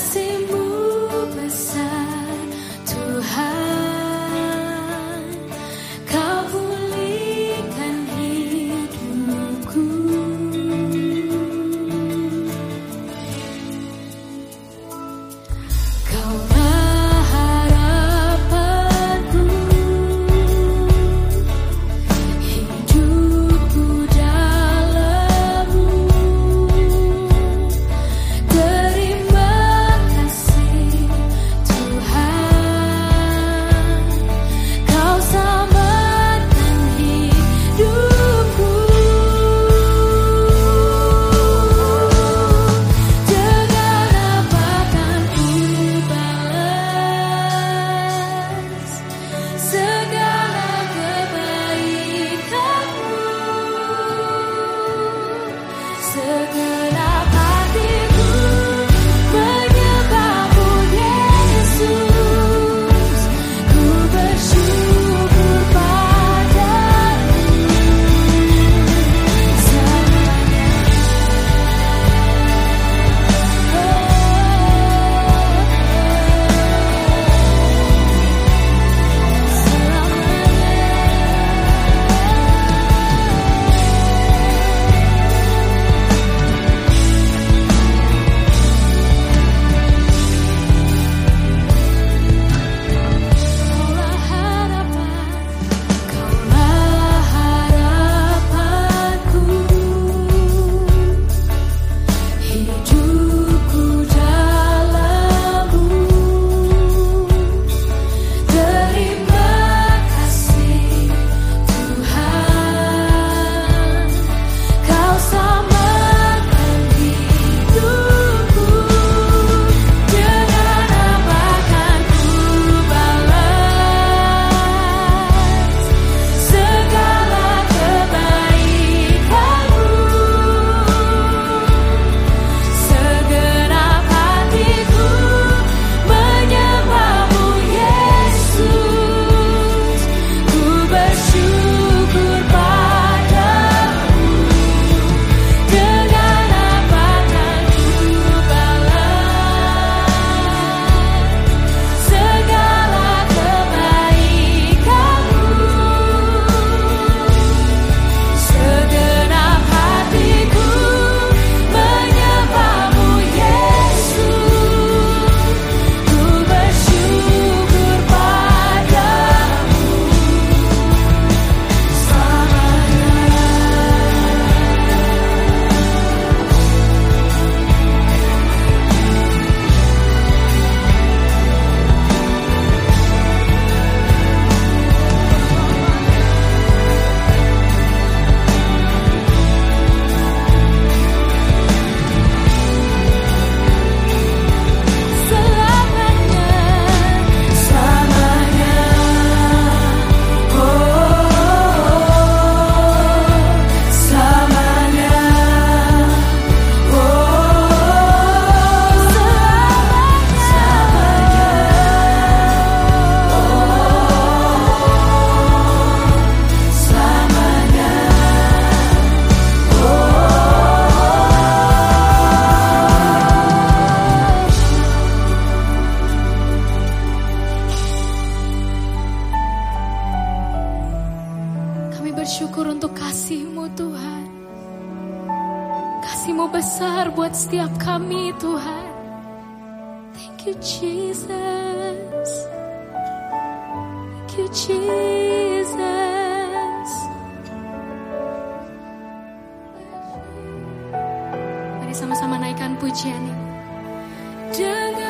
se mueve. Kasih-Mu besar buat setiap kami Tuhan. Thank you Jesus. Thank you Jesus. Mari sama-sama naikkan pujian ini. Dan